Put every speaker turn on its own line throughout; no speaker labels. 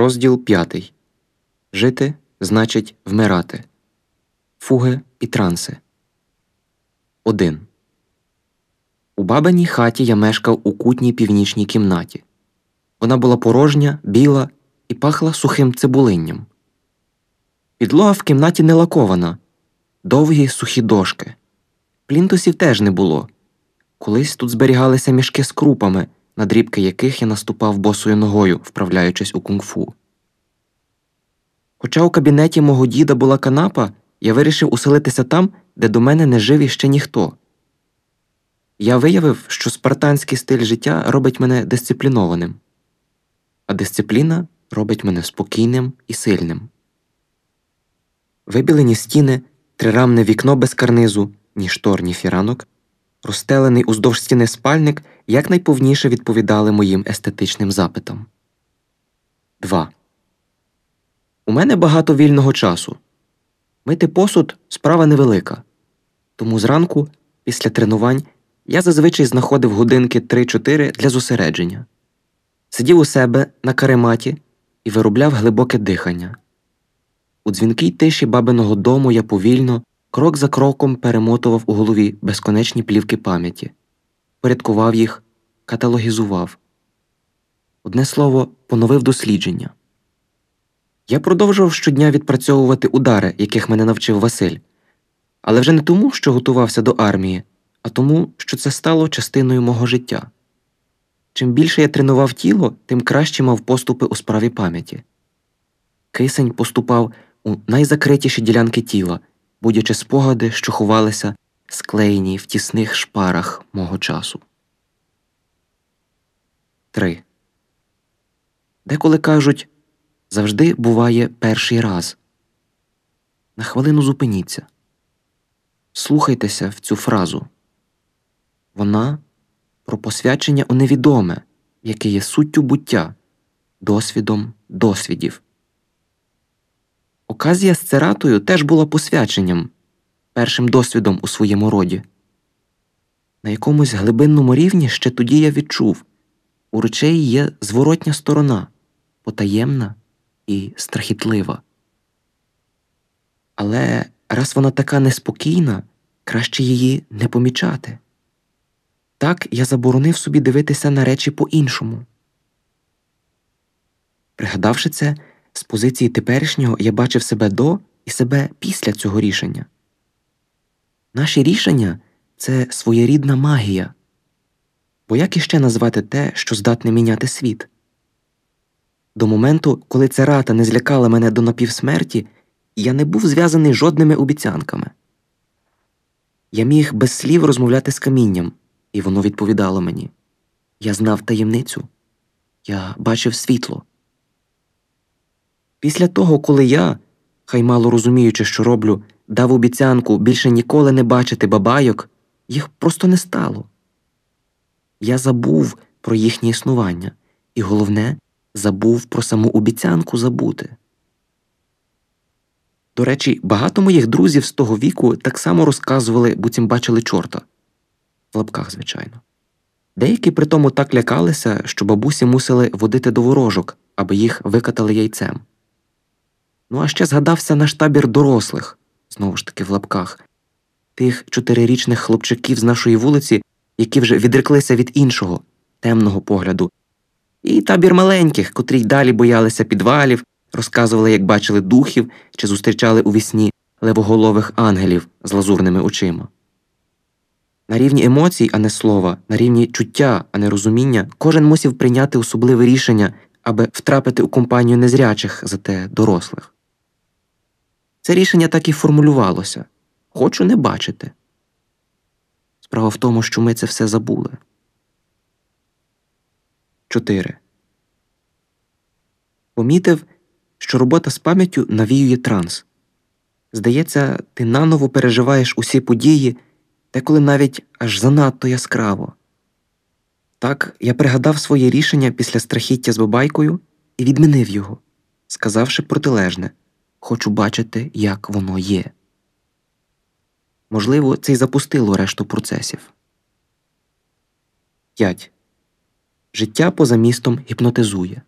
Розділ 5. Жити значить вмирати. Фуги і транси. 1. У бабиній хаті я мешкав у кутній північній кімнаті. Вона була порожня, біла і пахла сухим цибулинням. Підлога в кімнаті не лакована, довгі сухі дошки. Плінтусів теж не було. Колись тут зберігалися мішки з крупами, на дрібки яких я наступав босою ногою, вправляючись у кунг-фу. Хоча у кабінеті мого діда була канапа, я вирішив уселитися там, де до мене не жив іще ніхто. Я виявив, що спартанський стиль життя робить мене дисциплінованим, а дисципліна робить мене спокійним і сильним. Вибілені стіни, трирамне вікно без карнизу, ні штор, ні фіранок, розстелений уздовж стіни спальник якнайповніше відповідали моїм естетичним запитам. 2. У мене багато вільного часу. Мити посуд справа невелика. Тому зранку, після тренувань, я зазвичай знаходив годинки 3-4 для зосередження, сидів у себе на карематі і виробляв глибоке дихання. У дзвінкій тиші бабиного дому я повільно, крок за кроком перемотував у голові безконечні плівки пам'яті, порядкував їх, каталогізував. Одне слово, поновив дослідження. Я продовжував щодня відпрацьовувати удари, яких мене навчив Василь, але вже не тому, що готувався до армії, а тому, що це стало частиною мого життя. Чим більше я тренував тіло, тим краще мав поступи у справі пам'яті. Кисень поступав у найзакритіші ділянки тіла, будячи спогади, що ховалися, склеєні в тісних шпарах мого часу. 3. Деколи кажуть завжди буває перший раз. На хвилину зупиніться. Слухайтеся в цю фразу. Вона про посвячення у невідоме, яке є суттю буття, досвідом досвідів. Оказія з цератою теж була посвяченням, першим досвідом у своєму роді. На якомусь глибинному рівні ще тоді я відчув у речей є зворотня сторона, потаємна і страхітлива. Але раз вона така неспокійна, краще її не помічати. Так я заборонив собі дивитися на речі по іншому. Пригадавши це, з позиції теперішнього я бачив себе до і себе після цього рішення. Наші рішення це своєрідна магія. Бо як іще назвати те, що здатне міняти світ? До моменту, коли ця рата не злякала мене до напівсмерті, я не був зв'язаний жодними обіцянками. Я міг без слів розмовляти з камінням, і воно відповідало мені я знав таємницю, я бачив світло. Після того, коли я, хай мало розуміючи, що роблю, дав обіцянку більше ніколи не бачити бабайок, їх просто не стало. Я забув про їхнє існування, і головне, забув про саму обіцянку забути. До речі, багато моїх друзів з того віку так само розказували, буцім бачили чорта в лапках, звичайно. Деякі при тому так лякалися, що бабусі мусили водити до ворожок, аби їх викатали яйцем. Ну а ще згадався наш табір дорослих, знову ж таки в лапках, тих чотирирічних хлопчиків з нашої вулиці, які вже відреклися від іншого, темного погляду, і табір маленьких, котрі й далі боялися підвалів, розказували, як бачили духів чи зустрічали у вісні левоголових ангелів з лазурними очима. На рівні емоцій, а не слова, на рівні чуття, а не розуміння, кожен мусів прийняти особливе рішення, аби втрапити у компанію незрячих, зате дорослих. Це рішення так і формулювалося хочу не бачити. Справа в тому, що ми це все забули. 4. Помітив, що робота з пам'яттю навіює транс. Здається, ти наново переживаєш усі події, деколи навіть аж занадто яскраво. Так я пригадав своє рішення після страхіття з бабайкою і відмінив його, сказавши протилежне хочу бачити, як воно є. Можливо, це й запустило решту процесів. 5. Життя поза містом гіпнотизує.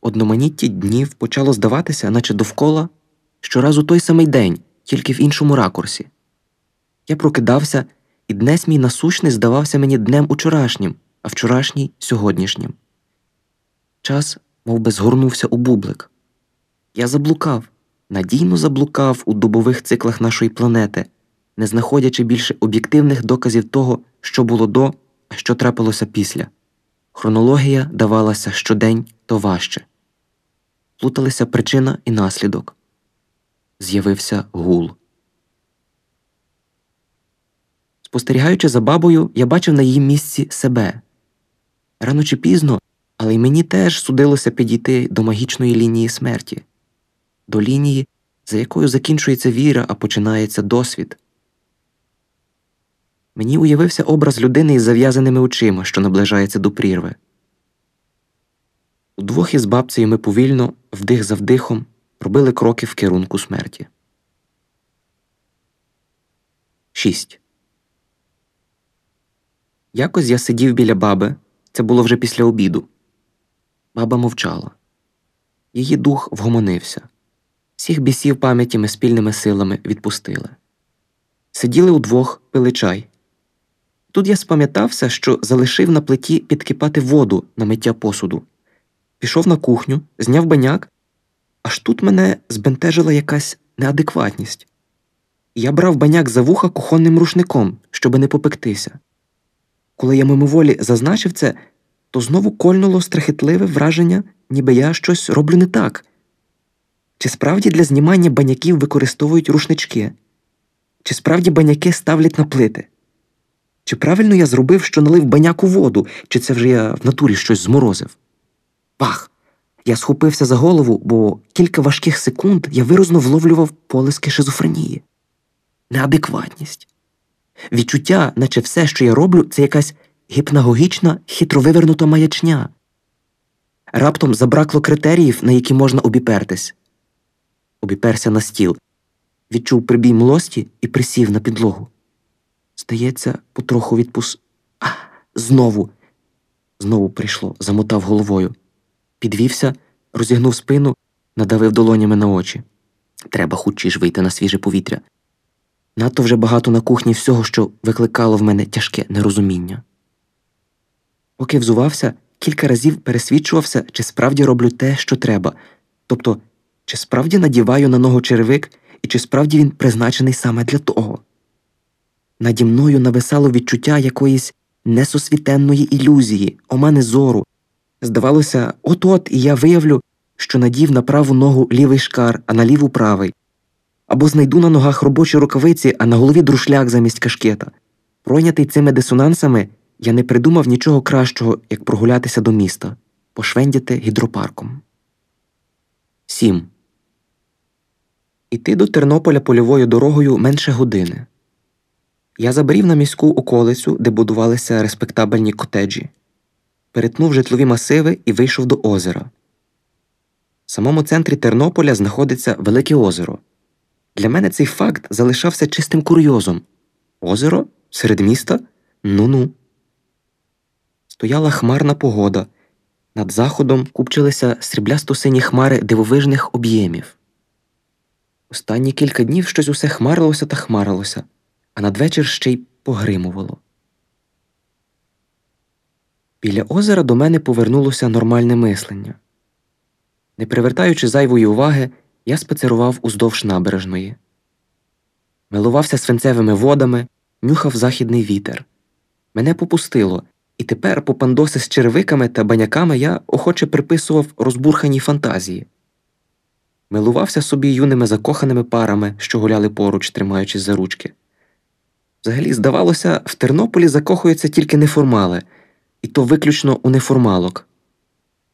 одноманітті днів почало здаватися, наче довкола щоразу той самий день, тільки в іншому ракурсі. Я прокидався, і днес мій насущний здавався мені днем учорашнім, а вчорашній сьогоднішнім. Час мов би, згорнувся у бублик. Я заблукав, надійно заблукав у добових циклах нашої планети, не знаходячи більше об'єктивних доказів того, що було до, а що трапилося після. Хронологія давалася щодень то важче. Плуталися причина і наслідок. З'явився гул. Спостерігаючи за бабою, я бачив на її місці себе. Рано чи пізно, але й мені теж судилося підійти до магічної лінії смерті, до лінії, за якою закінчується віра, а починається досвід. Мені уявився образ людини із зав'язаними очима, що наближається до прірви. Удвох із бабцею ми повільно, вдих за вдихом, робили кроки в керунку смерті. 6. Якось я сидів біля баби, це було вже після обіду. Баба мовчала. Її дух вгомонився. Всіх бісів пам'яті ми спільними силами відпустили. Сиділи удвох, пили чай. Тут я спам'ятався, що залишив на плиті підкипати воду на миття посуду. Пішов на кухню, зняв баняк, аж тут мене збентежила якась неадекватність. Я брав баняк за вуха кухонним рушником, щоби не попектися. Коли я мимоволі зазначив це, то знову кольнуло страхітливе враження, ніби я щось роблю не так. Чи справді для знімання баняків використовують рушнички? Чи справді баняки ставлять на плити? Чи правильно я зробив, що налив баняку воду, чи це вже я в натурі щось зморозив? Пах! Я схопився за голову, бо кілька важких секунд я виразно вловлював полиски шизофренії, неадекватність, відчуття, наче все, що я роблю, це якась гіпнагогічна, хитро вивернута маячня. Раптом забракло критеріїв, на які можна обіпертись. Обіперся на стіл, відчув прибій млості і присів на підлогу. Здається, потроху відпус. А, Знову. Знову прийшло, замотав головою. Підвівся, розігнув спину, надавив долонями на очі. Треба хутче вийти на свіже повітря. Надто вже багато на кухні всього, що викликало в мене тяжке нерозуміння. Поки взувався, кілька разів пересвідчувався, чи справді роблю те, що треба, тобто, чи справді надіваю на ногу черевик і чи справді він призначений саме для того. Наді мною нависало відчуття якоїсь несосвітенної ілюзії, омани зору. Здавалося, от-от і я виявлю, що надів на праву ногу лівий шкар, а на ліву правий, або знайду на ногах робочі рукавиці, а на голові друшляк замість кашкета. Пройнятий цими дисонансами, я не придумав нічого кращого, як прогулятися до міста, пошвендяти гідропарком. 7. Іти до Тернополя польовою дорогою менше години. Я забрів на міську околицю, де будувалися респектабельні котеджі, перетнув житлові масиви і вийшов до озера. В самому центрі Тернополя знаходиться Велике озеро. Для мене цей факт залишався чистим курйозом. Озеро? Серед міста? Ну ну. Стояла хмарна погода. Над заходом купчилися сріблясто сині хмари дивовижних об'ємів. Останні кілька днів щось усе хмарилося та хмарилося, а надвечір ще й погримувало. Біля озера до мене повернулося нормальне мислення. Не привертаючи зайвої уваги, я спецерував уздовж набережної, милувався свинцевими водами, нюхав західний вітер. Мене попустило, і тепер по пандоси з черевиками та баняками я охоче приписував розбурхані фантазії. Милувався собі юними закоханими парами, що гуляли поруч, тримаючись за ручки. Взагалі, здавалося, в Тернополі закохуються тільки неформали, і то виключно у неформалок.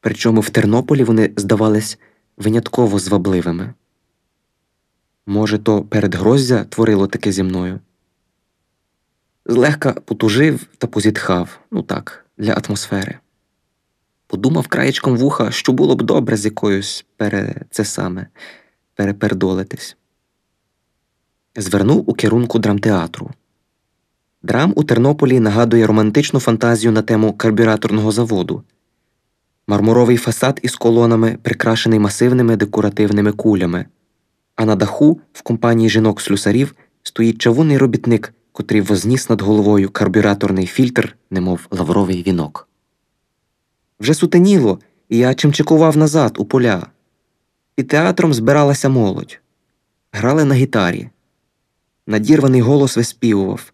Причому в Тернополі вони здавались винятково звабливими. Може, то передгроздя творило таке зі мною. Злегка потужив та позітхав, ну так, для атмосфери. Подумав краєчком вуха, що було б добре з якоюсь пере це саме перепердолитись. Звернув у керунку драмтеатру. Драм у Тернополі нагадує романтичну фантазію на тему карбюраторного заводу. мармуровий фасад із колонами, прикрашений масивними декоративними кулями, а на даху, в компанії жінок-слюсарів, стоїть чавунний робітник, котрий возніс над головою карбюраторний фільтр, немов лавровий вінок. Вже сутеніло, і я чимчикував назад у поля. Під театром збиралася молодь. Грали на гітарі. Надірваний голос виспівував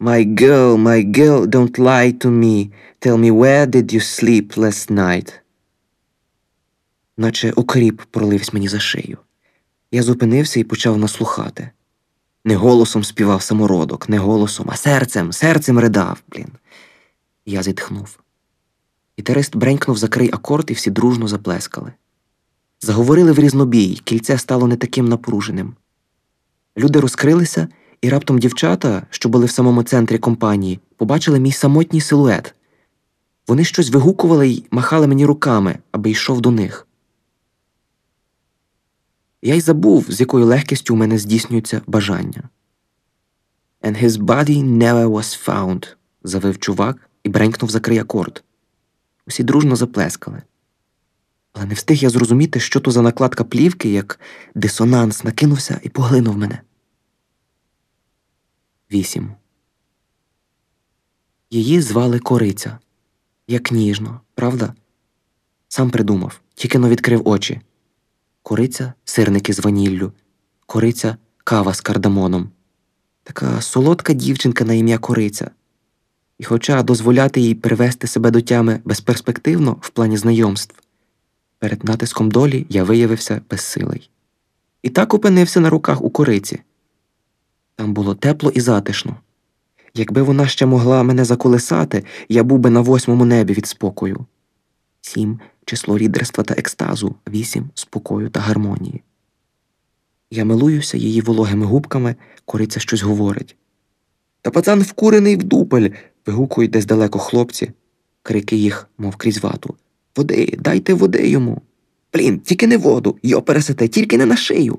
My girl, my girl, don't lie to me. Tell me where did you sleep last night? Наче окріп пролився мені за шию. Я зупинився і почав наслухати. Не голосом співав самородок, не голосом, а серцем, серцем ридав, блін. Я зітхнув. Гітарист бренькнув закрий акорд, і всі дружно заплескали. Заговорили в різнобій, кільце стало не таким напруженим. Люди розкрилися, і раптом дівчата, що були в самому центрі компанії, побачили мій самотній силует. Вони щось вигукували й махали мені руками, аби йшов до них. Я й забув, з якою легкістю у мене здійснюється бажання. And his body never was found, завив чувак і бренькнув закрий акорд. Усі дружно заплескали. Але не встиг я зрозуміти, що то за накладка плівки, як дисонанс накинувся і поглинув мене. Вісім. Її звали Кориця. Як ніжно, правда? Сам придумав, тільки но відкрив очі. Кориця сирники з ваніллю, кориця кава з кардамоном. Така солодка дівчинка на ім'я Кориця. І, хоча дозволяти їй привести себе до тями безперспективно в плані знайомств, перед натиском долі я виявився безсилий. І так опинився на руках у кориці. Там було тепло і затишно. Якби вона ще могла мене заколисати, я був би на восьмому небі від спокою. Сім число рідерства та екстазу, вісім спокою та гармонії. Я милуюся її вологими губками, кориця щось говорить. Та пацан вкурений в дупель. вигукують десь далеко хлопці, крики їх, мов крізь вату. Води, дайте води йому. Блін, тільки не воду, йо пересете, тільки не на шию.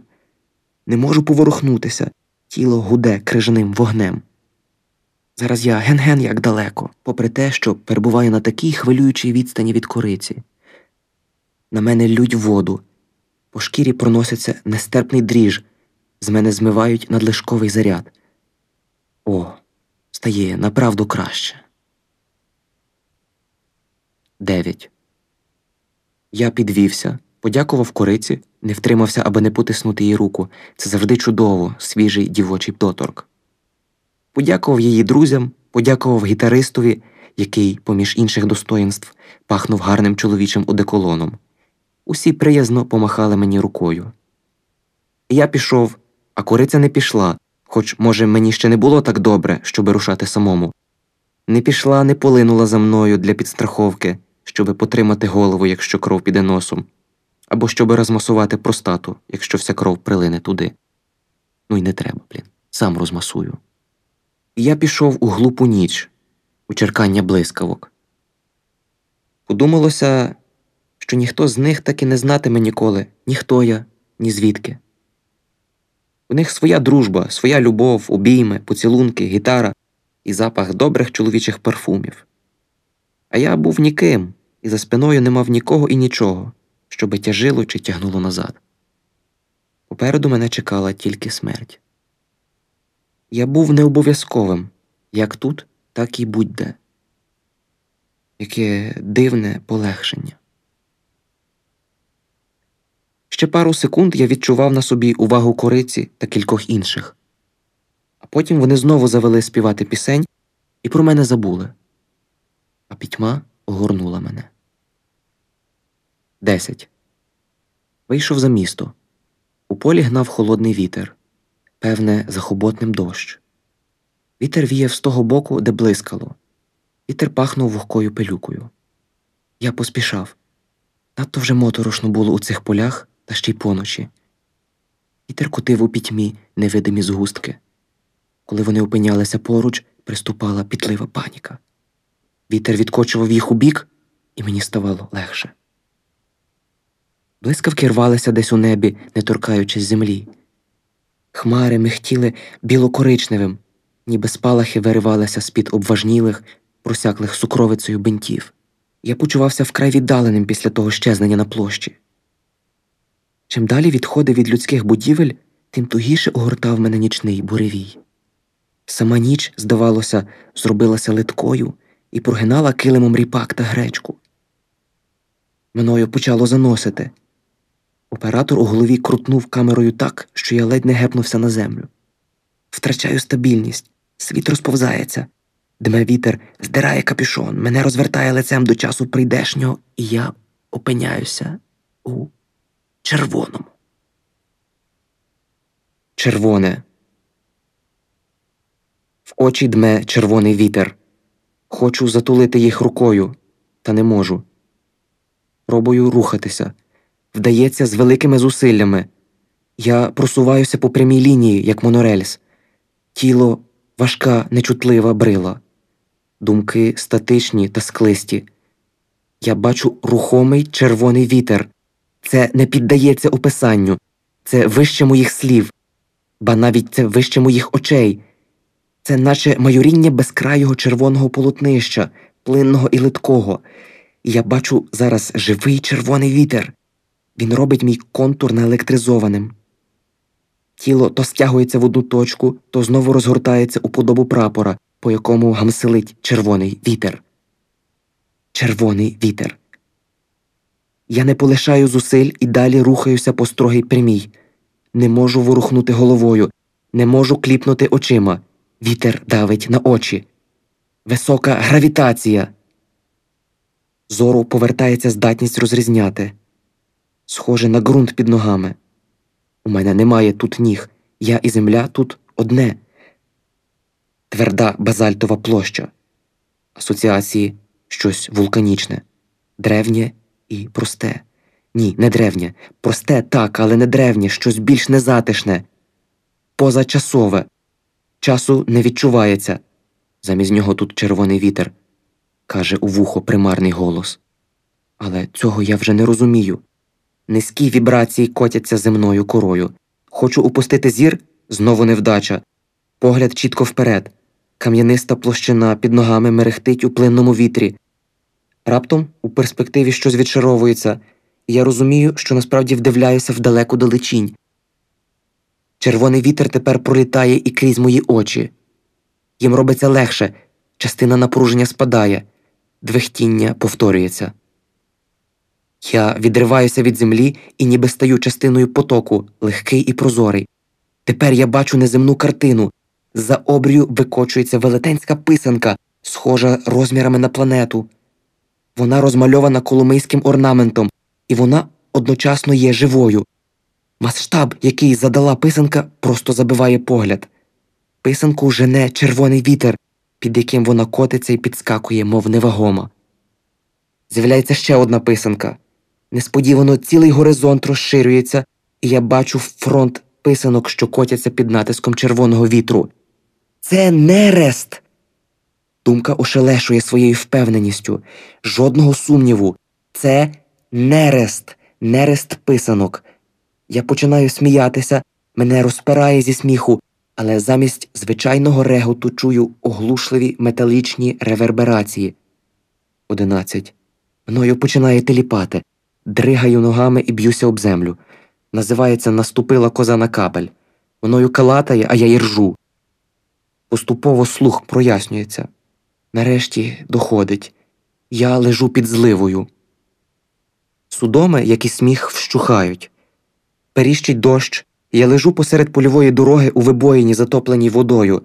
Не можу поворухнутися, тіло гуде крижаним вогнем. Зараз я ген-ген як далеко, попри те, що перебуваю на такій хвилюючій відстані від кориці. На мене лють воду, по шкірі проноситься нестерпний дріж, з мене змивають надлишковий заряд. О, стає направду краще. Дев'ять. Я підвівся, подякував кориці, не втримався, аби не потиснути їй руку. Це завжди чудово, свіжий дівочий доторк. Подякував її друзям, подякував гітаристові, який, поміж інших достоїнств, пахнув гарним чоловічим одеколоном. Усі приязно помахали мені рукою. Я пішов, а кориця не пішла, хоч, може, мені ще не було так добре, щоби рушати самому. Не пішла, не полинула за мною для підстраховки, щоби потримати голову, якщо кров піде носом, або щоби розмасувати простату, якщо вся кров прилине туди. Ну й не треба, блін, сам розмасую. Я пішов у глупу ніч, у черкання блискавок. Подумалося, що ніхто з них так і не знатиме ніколи, ні хто я, ні звідки. У них своя дружба, своя любов, обійми, поцілунки, гітара і запах добрих чоловічих парфумів. А я був ніким, і за спиною не мав нікого і нічого, щоби тяжило чи тягнуло назад. Попереду мене чекала тільки смерть. Я був необов'язковим як тут, так і будь-де. Яке дивне полегшення. Ще пару секунд я відчував на собі увагу кориці та кількох інших, а потім вони знову завели співати пісень і про мене забули, а пітьма огорнула мене. Десять. Вийшов за місто. У полі гнав холодний вітер, певне, захоботним дощ. Вітер віяв з того боку, де блискало. Вітер пахнув вогкою пилюкою. Я поспішав. Надто вже моторошно було у цих полях та ще й поночі. Вітер кутив у пітьмі невидимі згустки. Коли вони опинялися поруч, приступала пітлива паніка. Вітер відкочував їх у бік, і мені ставало легше. Блискавки рвалися десь у небі, не торкаючись землі. Хмари михтіли білокоричневим, ніби спалахи виривалися з під обважнілих, просяклих сукровицею бинтів. Я почувався вкрай віддаленим після того щезнення на площі. Чим далі відходив від людських будівель, тим тугіше огортав мене нічний буревій. Сама ніч, здавалося, зробилася литкою і прогинала килимом ріпак та гречку. Мною почало заносити. Оператор у голові крутнув камерою так, що я ледь не гепнувся на землю. Втрачаю стабільність, світ розповзається. Дме вітер здирає капюшон, мене розвертає лицем до часу прийдешнього, і я опиняюся у червоному. Червоне. В очі дме червоний вітер. Хочу затулити їх рукою, та не можу. Пробую рухатися. Вдається з великими зусиллями. Я просуваюся по прямій лінії, як монорельс. Тіло важка, нечутлива брила, думки статичні та склисті. Я бачу рухомий червоний вітер. Це не піддається описанню, це вище моїх слів, ба навіть це вище моїх очей. Це наче майоріння безкрайого червоного полотнища, плинного і литкого. І я бачу зараз живий червоний вітер. Він робить мій контур наелектризованим. Тіло то стягується в одну точку, то знову розгортається у подобу прапора, по якому гамселить червоний вітер. Червоний вітер. Я не полишаю зусиль і далі рухаюся по строгій прямій. Не можу ворухнути головою, не можу кліпнути очима. Вітер давить на очі. Висока гравітація. Зору повертається здатність розрізняти. Схоже на ґрунт під ногами. У мене немає тут ніг. Я і земля тут одне. Тверда базальтова площа. Асоціації щось вулканічне, древнє і просте. Ні, не древнє. Просте так, але не древнє, щось більш незатишне, позачасове. Часу не відчувається. Замість нього тут червоний вітер, каже у вухо примарний голос. Але цього я вже не розумію. Низькі вібрації котяться земною корою. Хочу упустити зір знову невдача. Погляд чітко вперед. Кам'яниста площина під ногами мерехтить у плинному вітрі. Раптом у перспективі щось відшаровується, і я розумію, що насправді вдивляюся в далеку далечінь. Червоний вітер тепер пролітає і крізь мої очі. Їм робиться легше, частина напруження спадає, двихтіння повторюється. Я відриваюся від землі і ніби стаю частиною потоку, легкий і прозорий. Тепер я бачу неземну картину. За обрію викочується велетенська писанка, схожа розмірами на планету. Вона розмальована коломийським орнаментом, і вона одночасно є живою. Масштаб, який задала писанка, просто забиває погляд. Писанку жене червоний вітер, під яким вона котиться і підскакує, мов невагома. З'являється ще одна писанка. Несподівано цілий горизонт розширюється, і я бачу фронт писанок, що котяться під натиском червоного вітру. Це нерест. Думка ошелешує своєю впевненістю, жодного сумніву. Це нерест, нерест писанок. Я починаю сміятися, мене розпирає зі сміху, але замість звичайного реготу чую оглушливі металічні реверберації. Одинадцять. Мною починає теліпати. Дригаю ногами і б'юся об землю. Називається Наступила коза на кабель. Мною калатає, а я й ржу. Поступово слух прояснюється. Нарешті доходить. Я лежу під зливою. Судоми, як і сміх, вщухають. Періщить дощ, я лежу посеред польової дороги у вибоїні, затопленій водою.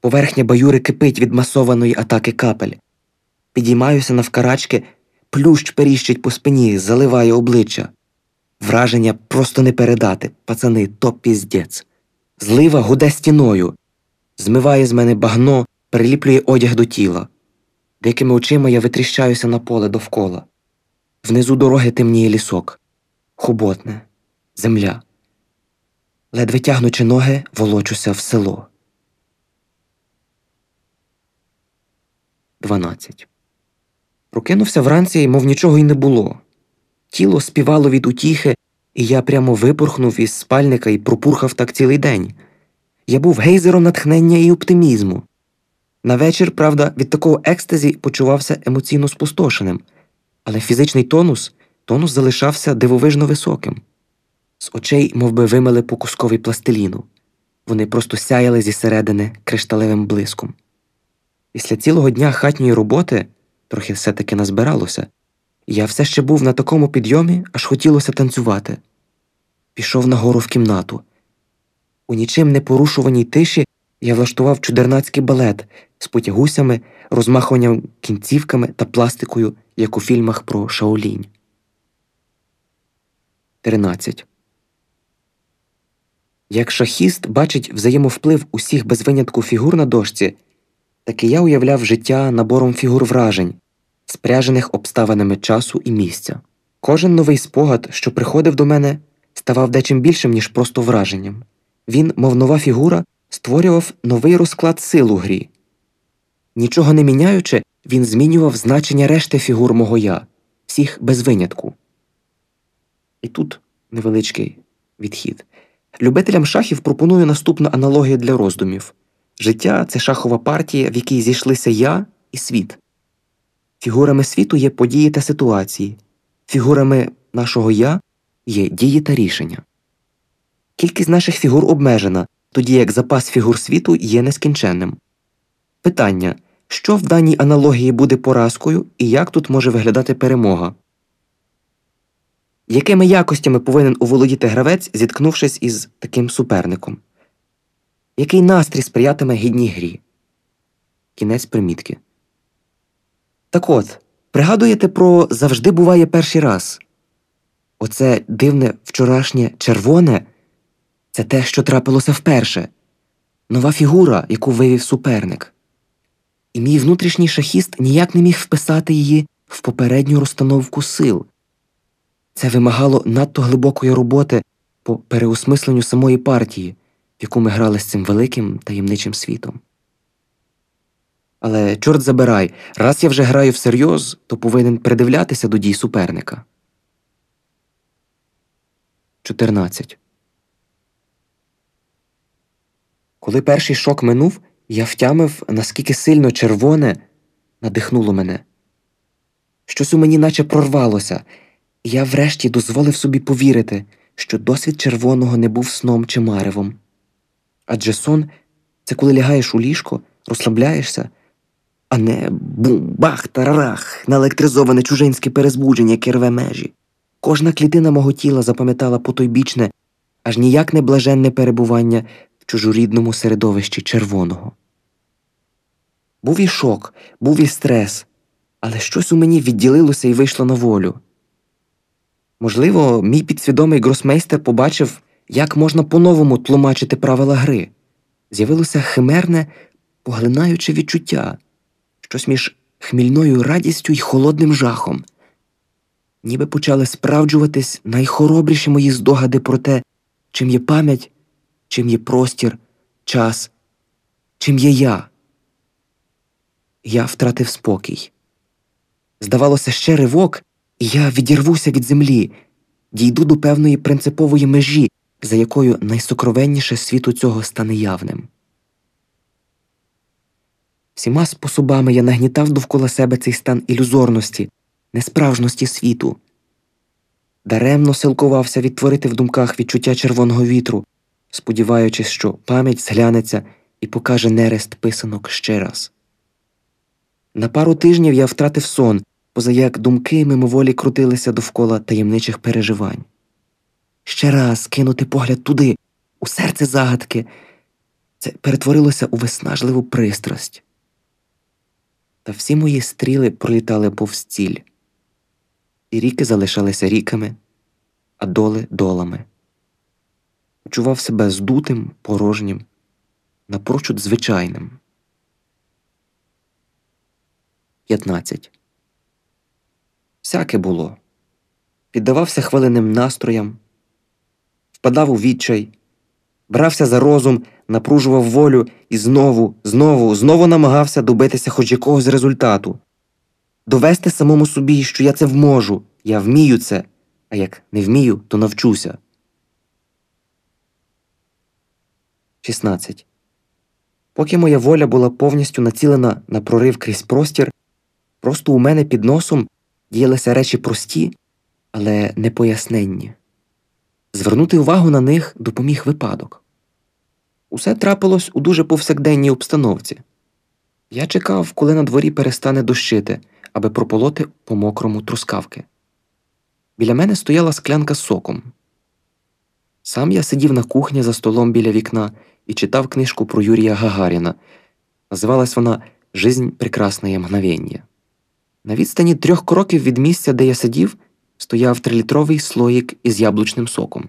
Поверхня баюри кипить від масованої атаки капель. Підіймаюся навкарачки, плющ періщить по спині, заливає обличчя. Враження просто не передати, пацани, то піздець. Злива гуде стіною, змиває з мене багно, приліплює одяг до тіла. Дикими очима я витріщаюся на поле довкола. Внизу дороги темніє лісок, хуботне, земля. Ледве тягнучи ноги, волочуся в село. 12. Прокинувся вранці, мов нічого й не було. Тіло співало від утіхи, і я прямо випорхнув із спальника і пропурхав так цілий день. Я був гейзером натхнення і оптимізму. На вечір, правда, від такого екстазі почувався емоційно спустошеним. Але фізичний тонус тонус залишався дивовижно високим. З очей мов би, вимили по кускові пластиліну. Вони просто сяяли зі середини кришталевим блиском. Після цілого дня хатньої роботи трохи все-таки назбиралося, я все ще був на такому підйомі, аж хотілося танцювати. Пішов нагору в кімнату. У нічим не порушуваній тиші я влаштував чудернацький балет з потягусями, розмахуванням кінцівками та пластикою, як у фільмах про Шаолінь. 13. Як шахіст бачить взаємовплив усіх без винятку фігур на дошці, так і я уявляв життя набором фігур вражень, спряжених обставинами часу і місця. Кожен новий спогад, що приходив до мене, ставав дечим більшим, ніж просто враженням. Він, мов нова фігура, створював новий розклад сил у грі. Нічого не міняючи, він змінював значення решти фігур мого я, всіх без винятку. І тут невеличкий відхід. Любителям шахів пропоную наступну аналогію для роздумів життя це шахова партія, в якій зійшлися я і світ. Фігурами світу є події та ситуації, фігурами нашого я є дії та рішення. Кількість наших фігур обмежена, тоді як запас фігур світу є нескінченним. Питання що в даній аналогії буде поразкою і як тут може виглядати перемога? Якими якостями повинен оволодіти гравець, зіткнувшись із таким суперником? Який настрій сприятиме гідній грі? Кінець примітки. Так от, пригадуєте про завжди буває перший раз. Оце дивне вчорашнє червоне це те, що трапилося вперше, нова фігура, яку вивів суперник. І мій внутрішній шахіст ніяк не міг вписати її в попередню розстановку сил. Це вимагало надто глибокої роботи по переосмисленню самої партії, в яку ми грали з цим великим таємничим світом. Але, чорт забирай, раз я вже граю всерйоз, то повинен придивлятися до дій суперника. 14. Коли перший шок минув, я втямив, наскільки сильно червоне надихнуло мене. Щось у мені наче прорвалося, і я врешті дозволив собі повірити, що досвід червоного не був сном чи маревом. Адже сон це коли лягаєш у ліжко, розслабляєшся, а не бум-бах тарарах, наелектризоване чужинське перезбудження, яке рве межі. Кожна клітина мого тіла запам'ятала потойбічне, аж ніяк не блаженне перебування чужорідному середовищі червоного. Був і шок, був і стрес, але щось у мені відділилося і вийшло на волю. Можливо, мій підсвідомий гросмейстер побачив, як можна по-новому тлумачити правила гри. З'явилося химерне, поглинаюче відчуття, щось між хмільною радістю й холодним жахом, ніби почали справджуватись найхоробріші мої здогади про те, чим є пам'ять, чим є простір, час, чим є я. Я втратив спокій. Здавалося, ще ривок, і я відірвуся від землі, дійду до певної принципової межі, за якою найсокровенніше світу цього стане явним. Всіма способами я нагнітав довкола себе цей стан ілюзорності, несправжності світу. Даремно силкувався відтворити в думках відчуття червоного вітру, сподіваючись, що пам'ять зглянеться і покаже нерест писанок ще раз. На пару тижнів я втратив сон, позаяк думки мимоволі крутилися довкола таємничих переживань. Ще раз кинути погляд туди, у серце загадки, це перетворилося у виснажливу пристрасть. Та всі мої стріли пролітали повз ціль, і ріки залишалися ріками, а доли долами. Почував себе здутим, порожнім, напрочуд звичайним. 15. Всяке було. Піддавався хвилинним настроям, впадав у відчай, брався за розум, напружував волю і знову, знову, знову намагався добитися хоч якогось результату, довести самому собі, що я це вможу, я вмію це, а як не вмію, то навчуся. 16. Поки моя воля була повністю націлена на прорив крізь простір, просто у мене під носом діялися речі прості, але непоясненні. Звернути увагу на них допоміг випадок. Усе трапилось у дуже повсякденній обстановці. Я чекав, коли на дворі перестане дощити, аби прополоти по мокрому трускавки. Біля мене стояла склянка з соком. Сам я сидів на кухні за столом біля вікна і читав книжку про Юрія Гагаріна. Називалась вона Жизнь прекрасне мгновення. На відстані трьох кроків від місця, де я сидів, стояв трилітровий слоїк із яблучним соком.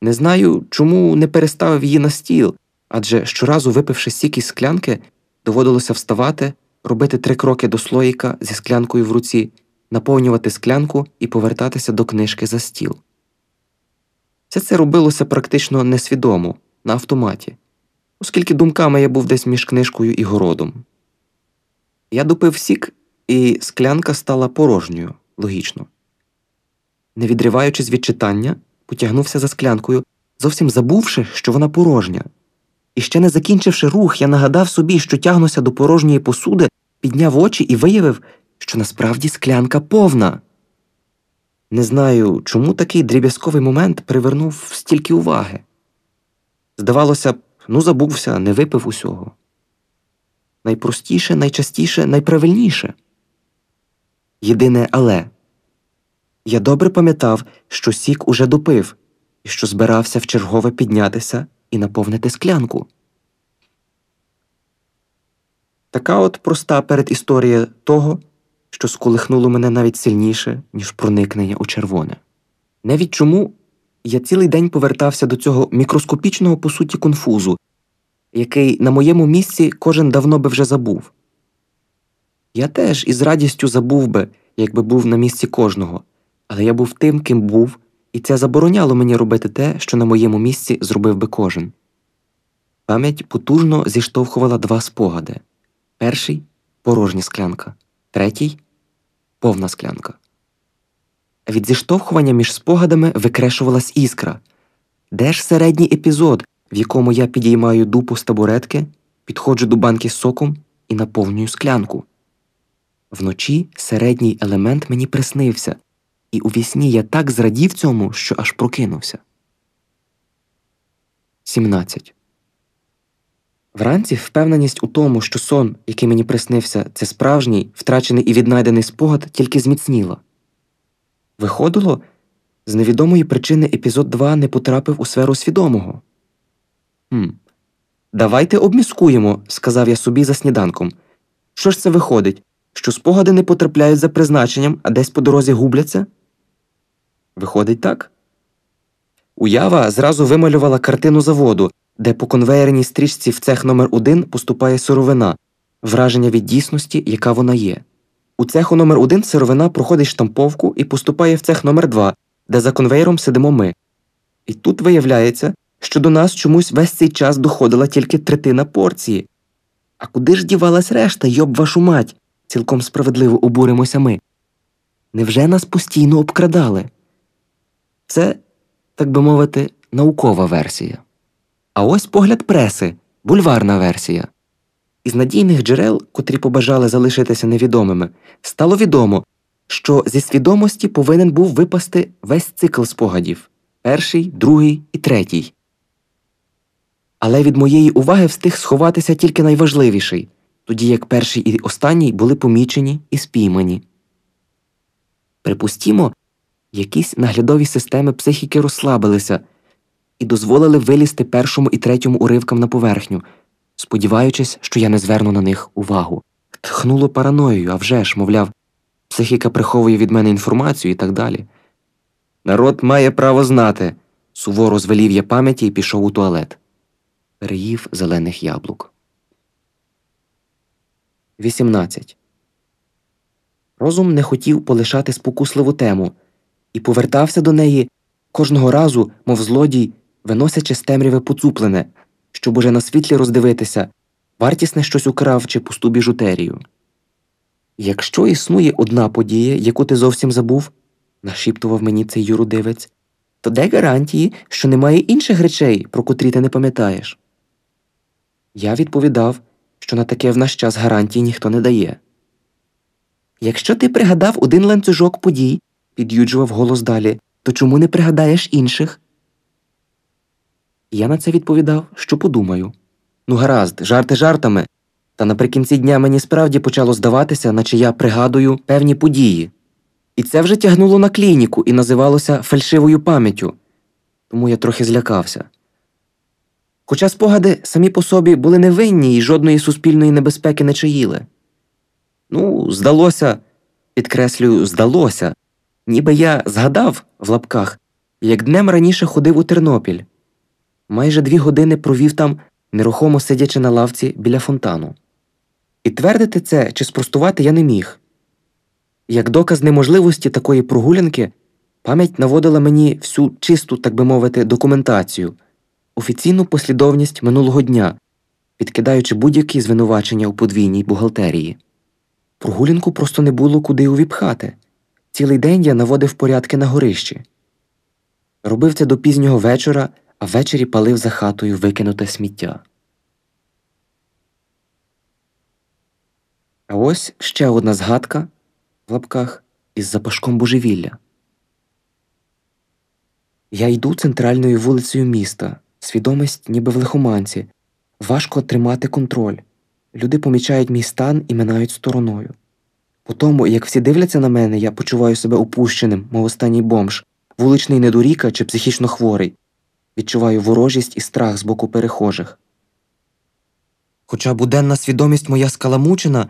Не знаю, чому не переставив її на стіл, адже щоразу, випивши сік із склянки, доводилося вставати, робити три кроки до слоїка зі склянкою в руці, наповнювати склянку і повертатися до книжки за стіл. Все це робилося практично несвідомо, на автоматі, оскільки думками я був десь між книжкою і городом. Я допив сік, і склянка стала порожньою, логічно. Не відриваючись від читання, потягнувся за склянкою, зовсім забувши, що вона порожня. І ще не закінчивши рух, я нагадав собі, що тягнуся до порожньої посуди, підняв очі і виявив, що насправді склянка повна. Не знаю, чому такий дріб'язковий момент привернув стільки уваги. Здавалося б, ну забувся, не випив усього. Найпростіше, найчастіше, найправильніше. Єдине але я добре пам'ятав, що сік уже допив і що збирався вчергове піднятися і наповнити склянку. Така от проста передісторія того, що сколихнуло мене навіть сильніше, ніж проникнення у червоне. Навіть чому я цілий день повертався до цього мікроскопічного по суті конфузу, який на моєму місці кожен давно би вже забув. Я теж із радістю забув би, якби був на місці кожного, але я був тим, ким був, і це забороняло мені робити те, що на моєму місці зробив би кожен. Пам'ять потужно зіштовхувала два спогади перший порожня склянка, третій повна склянка. Від зіштовхування між спогадами викрешувалась іскра. Де ж середній епізод, в якому я підіймаю дупу з табуретки, підходжу до банки з соком і наповнюю склянку? Вночі середній елемент мені приснився, і у вісні я так зрадів цьому, що аж прокинувся. 17. Вранці впевненість у тому, що сон, який мені приснився, це справжній, втрачений і віднайдений спогад, тільки зміцніла. Виходило, з невідомої причини епізод 2 не потрапив у сферу свідомого. «Хм, Давайте обміскуємо, сказав я собі за сніданком. Що ж це виходить, що спогади не потрапляють за призначенням, а десь по дорозі губляться? Виходить так. Уява зразу вималювала картину заводу, де по конвеєрній стрічці в цех номер 1 поступає сировина, враження від дійсності, яка вона є. У цеху номер 1 сировина проходить штамповку і поступає в цех номер 2 де за конвеєром сидимо ми. І тут виявляється, що до нас чомусь весь цей час доходила тільки третина порції. А куди ж дівалась решта, йоб вашу мать? цілком справедливо обуримося ми. Невже нас постійно обкрадали? Це, так би мовити, наукова версія. А ось погляд преси, бульварна версія. Із надійних джерел, котрі побажали залишитися невідомими, стало відомо, що зі свідомості повинен був випасти весь цикл спогадів перший, другий і третій. Але від моєї уваги встиг сховатися тільки найважливіший, тоді як перший і останній були помічені і спіймані. Припустімо, якісь наглядові системи психіки розслабилися і дозволили вилізти першому і третьому уривкам на поверхню, сподіваючись, що я не зверну на них увагу. Тхнуло параноєю, а вже ж, мовляв, психіка приховує від мене інформацію і так далі. Народ має право знати, суворо звелів я пам'яті і пішов у туалет. Переїв зелених яблук. 18. Розум не хотів полишати спокусливу тему і повертався до неї кожного разу, мов злодій, виносячи з темряви поцуплене, щоб уже на світлі роздивитися, вартісне щось украв чи пусту біжутерію. Якщо існує одна подія, яку ти зовсім забув, нашіптував мені цей юрудивець, то де гарантії, що немає інших речей, про котрі ти не пам'ятаєш? Я відповідав, що на таке в наш час гарантій ніхто не дає. Якщо ти пригадав один ланцюжок подій, під'юджував голос далі, то чому не пригадаєш інших? Я на це відповідав, що подумаю. Ну, гаразд, жарти жартами. Та наприкінці дня мені справді почало здаватися, наче я пригадую певні події. І це вже тягнуло на клініку і називалося фальшивою пам'яттю, тому я трохи злякався. Хоча спогади самі по собі були невинні і жодної суспільної небезпеки не чаїли. Ну, здалося, підкреслюю, здалося, ніби я згадав в лапках, як днем раніше ходив у Тернопіль. Майже дві години провів там, нерухомо сидячи на лавці біля фонтану. І твердити це чи спростувати я не міг. Як доказ неможливості такої прогулянки, пам'ять наводила мені всю чисту, так би мовити, документацію, офіційну послідовність минулого дня, підкидаючи будь-які звинувачення у подвійній бухгалтерії. Прогулянку просто не було куди увіпхати. Цілий день я наводив порядки на горищі. Робив це до пізнього вечора, а ввечері палив за хатою викинуте сміття. А ось ще одна згадка в лапках із запашком божевілля. Я йду центральною вулицею міста, свідомість ніби в лихоманці, важко тримати контроль. Люди помічають мій стан і минають стороною. По тому, як всі дивляться на мене, я почуваю себе опущеним, мов останній бомж, вуличний недоріка чи психічно хворий, відчуваю ворожість і страх з боку перехожих. Хоча буденна свідомість моя скаламучена,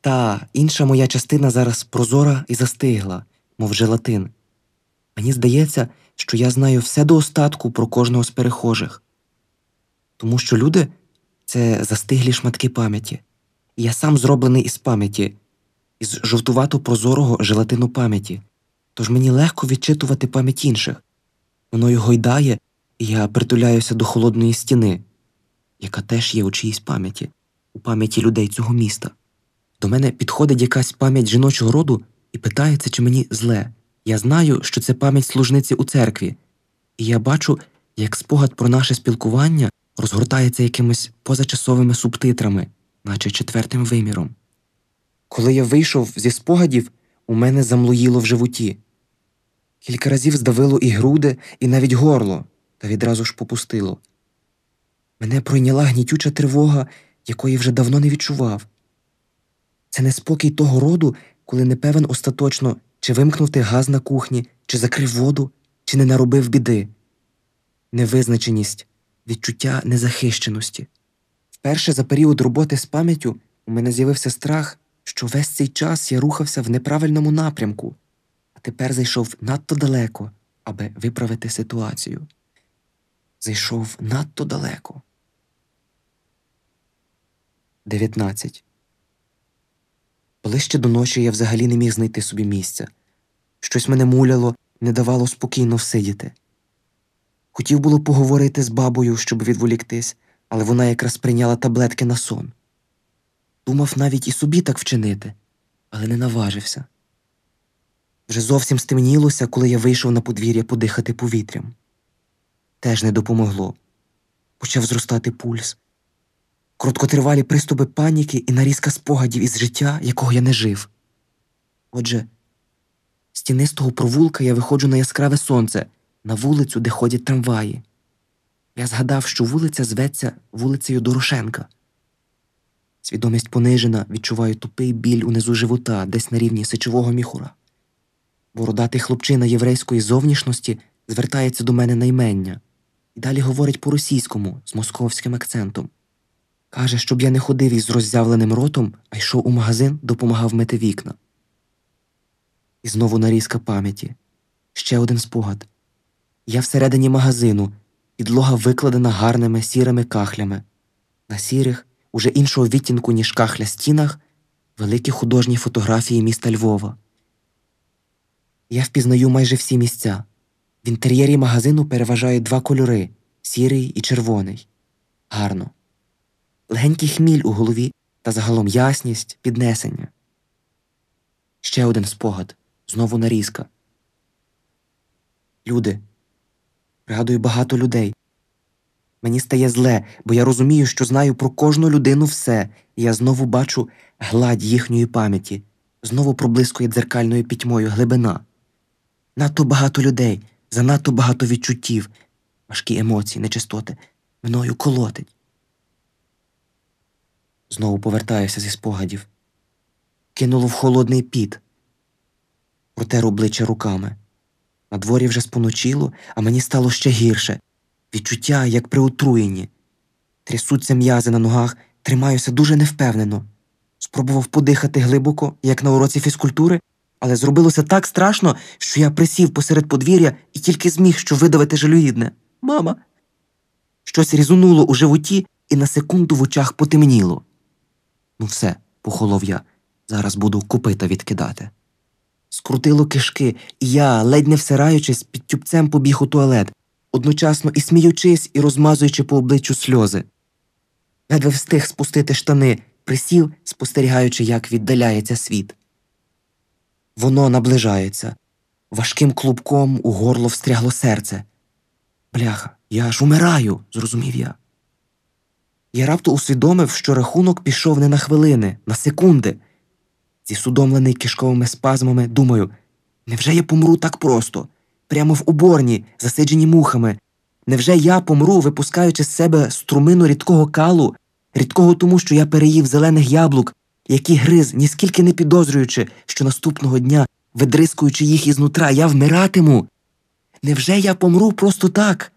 та інша моя частина зараз прозора і застигла, мов желатин. Мені здається, що я знаю все до остатку про кожного з перехожих, тому що люди це застиглі шматки пам'яті, і я сам зроблений із пам'яті, із жовтувато прозорого желатину пам'яті, тож мені легко відчитувати пам'ять інших. Мною гойдає, я притуляюся до холодної стіни, яка теж є у чиїсь пам'яті, у пам'яті людей цього міста. До мене підходить якась пам'ять жіночого роду і питається, чи мені зле. Я знаю, що це пам'ять служниці у церкві, і я бачу, як спогад про наше спілкування розгортається якимись позачасовими субтитрами, наче четвертим виміром. Коли я вийшов зі спогадів, у мене замлоїло в животі. Кілька разів здавило і груди, і навіть горло, та відразу ж попустило. Мене пройняла гнітюча тривога, якої вже давно не відчував. Це неспокій того роду, коли не певен остаточно, чи вимкнув ти газ на кухні, чи закрив воду, чи не наробив біди, невизначеність, відчуття незахищеності. Вперше за період роботи з пам'яттю у мене з'явився страх, що весь цей час я рухався в неправильному напрямку, а тепер зайшов надто далеко, аби виправити ситуацію. Зайшов надто далеко. 19. Ближче до ночі я взагалі не міг знайти собі місця. Щось мене муляло, не давало спокійно всидіти. Хотів було поговорити з бабою, щоб відволіктись, але вона якраз прийняла таблетки на сон. Думав навіть і собі так вчинити, але не наважився. Вже зовсім стемнілося, коли я вийшов на подвір'я подихати повітрям. Теж не допомогло. Почав зростати пульс. Короткотривалі приступи паніки і нарізка спогадів із життя, якого я не жив. Отже, з тінистого провулка я виходжу на яскраве сонце, на вулицю, де ходять трамваї. Я згадав, що вулиця зветься вулицею Дорошенка. Свідомість понижена, відчуваю тупий біль унизу живота, десь на рівні сечового міхура. Бородатий хлопчина єврейської зовнішності звертається до мене на ймення і далі говорить по-російському з московським акцентом. Каже, щоб я не ходив із роззявленим ротом, а йшов у магазин, допомагав мити вікна. І знову нарізка пам'яті. Ще один спогад. Я всередині магазину, підлога викладена гарними сірими кахлями. На сірих, уже іншого відтінку, ніж кахля стінах, великі художні фотографії міста Львова. Я впізнаю майже всі місця. В інтер'єрі магазину переважають два кольори сірий і червоний. Гарно. Легенький хміль у голові та загалом ясність, піднесення. Ще один спогад знову нарізка. Люди. Пригадую багато людей. Мені стає зле, бо я розумію, що знаю про кожну людину все, і я знову бачу гладь їхньої пам'яті, Знову проблискує дзеркальною пітьмою глибина. Надто багато людей, занадто багато відчуттів, важкі емоції, нечистоти, мною колотить. Знову повертаюся зі спогадів. Кинуло в холодний піт. Протер обличчя руками. На дворі вже споночило, а мені стало ще гірше. Відчуття, як при отруєнні. Трясуться м'язи на ногах, тримаюся дуже невпевнено. Спробував подихати глибоко, як на уроці фізкультури, але зробилося так страшно, що я присів посеред подвір'я і тільки зміг що видавити жалюгідне. Мама. Щось різонуло у животі, і на секунду в очах потемніло. Ну, все, похолов я. Зараз буду копита відкидати. Скрутило кишки, і я, ледь не всираючись, під тюбцем побіг у туалет, одночасно і сміючись, і розмазуючи по обличчю сльози. Ледве встиг спустити штани, присів, спостерігаючи, як віддаляється світ. Воно наближається. Важким клубком у горло встрягло серце. Бляха, я ж умираю, зрозумів я. Я раптом усвідомив, що рахунок пішов не на хвилини, на секунди. Зісудомлений кишковими спазмами, думаю, невже я помру так просто, прямо в уборні, засиджені мухами? Невже я помру, випускаючи з себе струмину рідкого калу, рідкого тому, що я переїв зелених яблук, які гриз, ніскільки не підозрюючи, що наступного дня, видрискуючи їх ізнутра, я вмиратиму? Невже я помру просто так?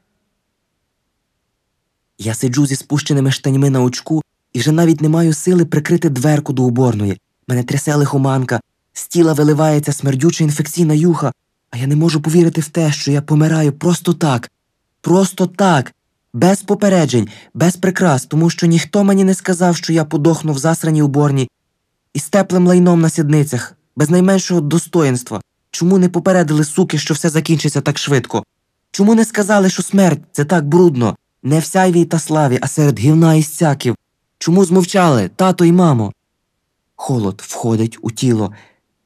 Я сиджу зі спущеними штаньми на очку і вже навіть не маю сили прикрити дверку до уборної. Мене трясе лихоманка, з тіла виливається смердюча інфекційна юха, а я не можу повірити в те, що я помираю просто так, просто так, без попереджень, без прикрас, тому що ніхто мені не сказав, що я подохну в засраній уборні із теплим лайном на сідницях, без найменшого достоїнства. Чому не попередили суки, що все закінчиться так швидко? Чому не сказали, що смерть це так брудно, не в сяйвій та славі, а серед гівна і стяків? Чому змовчали, тато і мамо? Холод входить у тіло.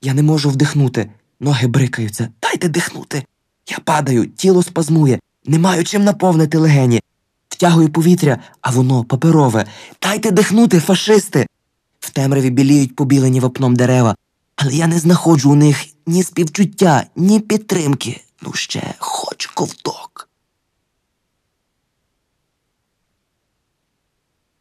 Я не можу вдихнути, ноги брикаються. Дайте дихнути. Я падаю, тіло спазмує, не маю чим наповнити легені. Втягую повітря, а воно паперове. Дайте дихнути, фашисти. В темряві біліють побілені вапном дерева, але я не знаходжу у них ні співчуття, ні підтримки. Ну ще хоч ковток.